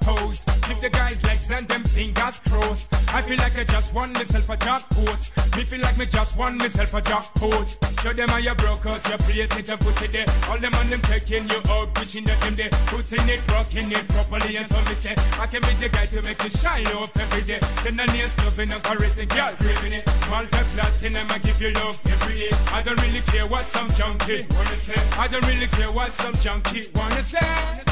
pose. Give the guys legs and them fingers crossed. I feel like I just won myself a jackpot. Me feel like me just won myself a jackpot. Show them how you broke out your place it and put it there. All them on them checking you out, wishing that them there. Putting it, rocking it properly. And so me say, I can be the guy to make you shine off every day. Then I need loving and caressing, girl, craving it. Multi platinum, I'ma give you love every day. I don't really care what some junkie wanna say. I don't really care what some junkie wanna say.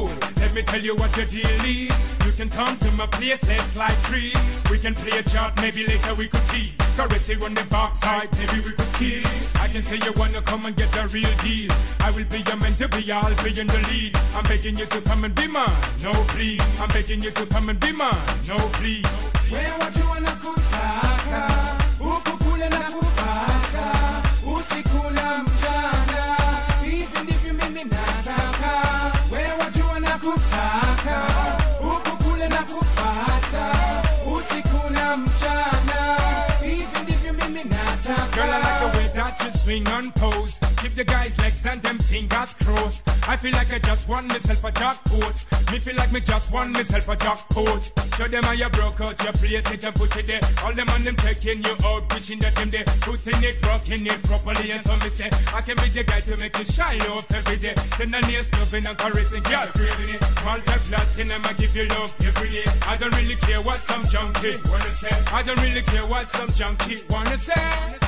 Let me tell you what the deal is. You can come to my place, let's like trees. We can play a chart, maybe later we could tease. Caress it on the backside, maybe we could kiss. I can say you wanna come and get the real deal. I will be your man to be, I'll be in the lead. I'm begging you to come and be mine, no please. I'm begging you to come and be mine, no please. Wewe wajua na kutaka huku swing and pose. Keep the guys' legs and them fingers crossed. I feel like I just won myself a jackpot. Me feel like me just won myself a jackpot. Show them how you broke out your place it and put it there. All them on them checking you out, wishing that them there. Putting it, rocking it properly. And so me say, I can be the guy to make you shine off every day. Then I need loving and caressing, girl, craving it. Multi platinum, I give you love every day. I don't really care what some junkie wanna say. I don't really care what some junkie wanna say.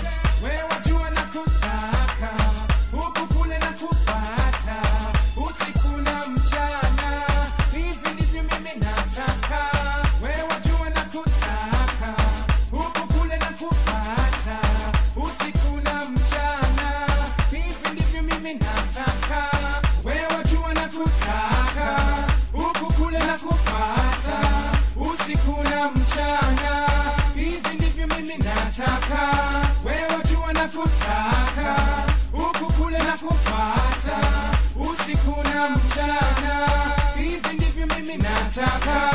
Kutaka huku kule na kupata usiku na mchana, hivi ndivyo mimi nataka. Wewe jua na kutaka huku kule na kupata usiku na mchana, hivi ndivyo mimi nataka.